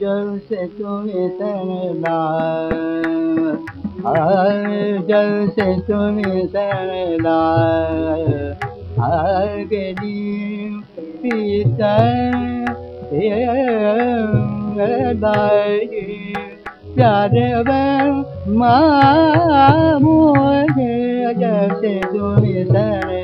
जल से तुम्हें सरला जल से तुम्हें सरला गली पीता प्यारे मामो जैसे तुम्हें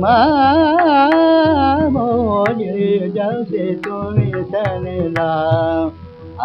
मामो जैसे तुम्हें सरला आ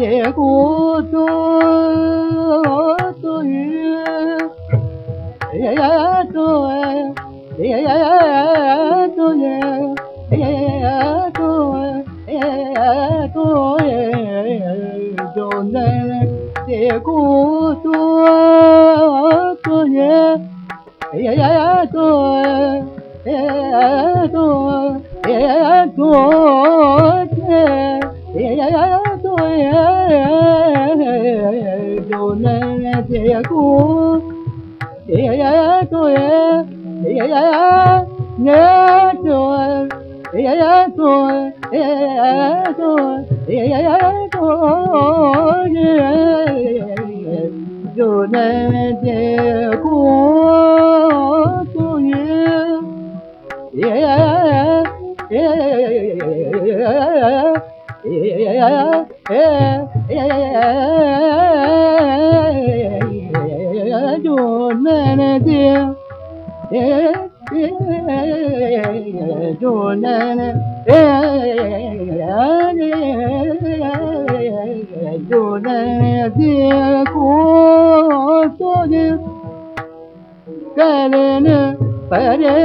देखो तो तो yeah, yeah, yeah. ये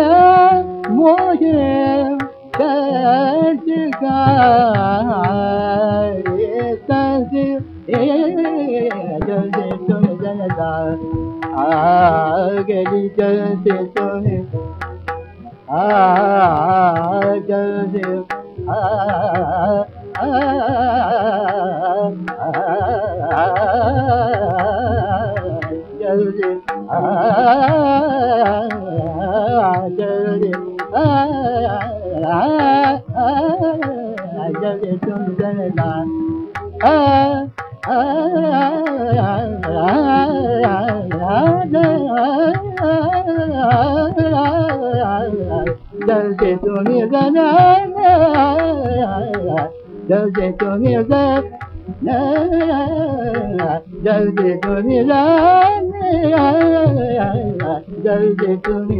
जो देखो तो गली जल्दी तुम जल्दी जल्दी जल्दी जल्दी जनता जल्दी जना जल्दी तुम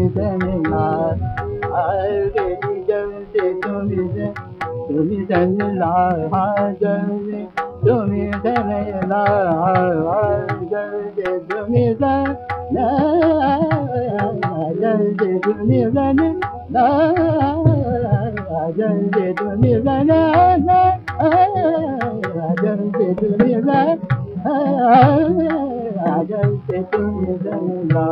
तुम जना जल्दी तुम जना जल्दी तुम जना जल्दी तुम जना जल्दी तुम जना